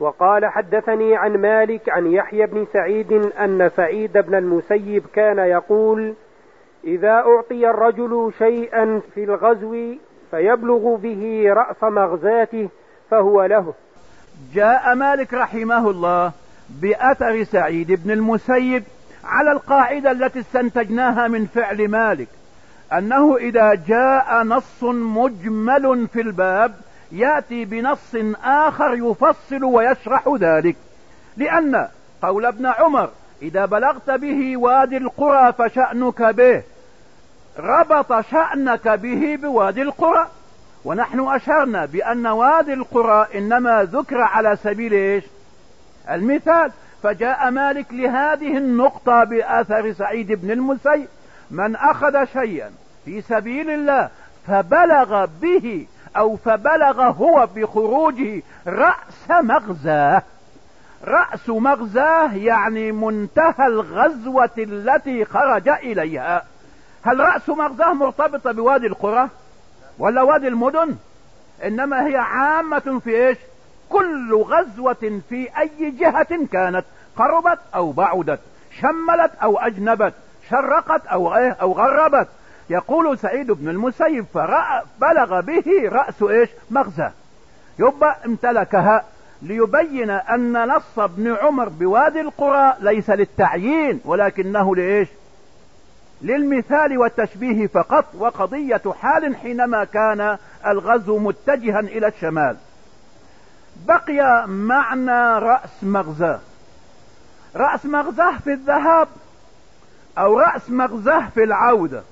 وقال حدثني عن مالك عن يحيى بن سعيد أن سعيد بن المسيب كان يقول إذا أعطي الرجل شيئا في الغزو فيبلغ به رأس مغزاته فهو له. جاء مالك رحمه الله بأثر سعيد بن المسيب على القاعدة التي استنتجناها من فعل مالك أنه إذا جاء نص مجمل في الباب يأتي بنص آخر يفصل ويشرح ذلك لأن قول ابن عمر إذا بلغت به وادي القرى فشأنك به ربط شأنك به بوادي القرى ونحن أشرنا بأن وادي القرى إنما ذكر على سبيل إيش؟ المثال. فجاء مالك لهذه النقطة بأثر سعيد بن المسيب من أخذ شيئا في سبيل الله فبلغ به أو فبلغ هو بخروجه رأس مغزاه. رأس مغزاه يعني منتهى الغزوة التي خرج إليها. هل رأس مغزاه مرتبطة بوادي القرى ولا وادي المدن؟ إنما هي عامة في إيش؟ كل غزوة في أي جهة كانت قربت أو بعدت شملت أو أجنبت شرقت أو إيه؟ أو غربت. يقول سعيد بن المسيب فبلغ به رأس إيش؟ مغزى يبقى امتلكها ليبين أن نص ابن عمر بوادي القرى ليس للتعيين ولكنه لإيش؟ للمثال والتشبيه فقط وقضية حال حينما كان الغزو متجها إلى الشمال. بقي معنى رأس مغزاه رأس مغزاه في الذهاب أو رأس مغزاه في العودة.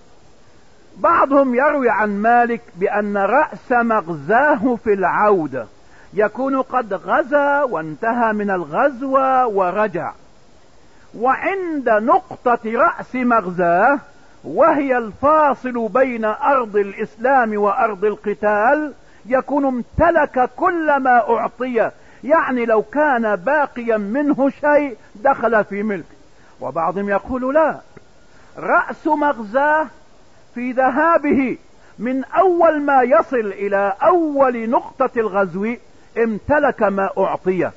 بعضهم يروي عن مالك بأن رأس مغزاه في العودة. يكون قد غزا وانتهى من الغزو ورجع. وعند نقطة رأس مغزاه وهي الفاصل بين أرض الإسلام وأرض القتال يكون امتلك كل ما أعطي. يعني لو كان باقيا منه شيء دخل في ملك. وبعضهم يقول لا رأس مغزاه في ذهابه من أول ما يصل إلى أول نقطة الغزو امتلك ما اعطيه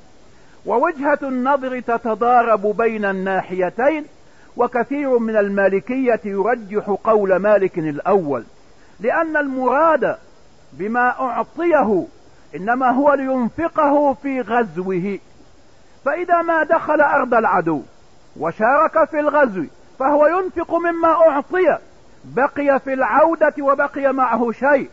ووجهة النظر تتضارب بين الناحيتين وكثير من المالكية يرجح قول مالك الأول لأن المراد بما أعطيه إنما هو لينفقه في غزوه. فإذا ما دخل أرض العدو وشارك في الغزو فهو ينفق مما اعطيه بقي في العودة وبقي معه شيء.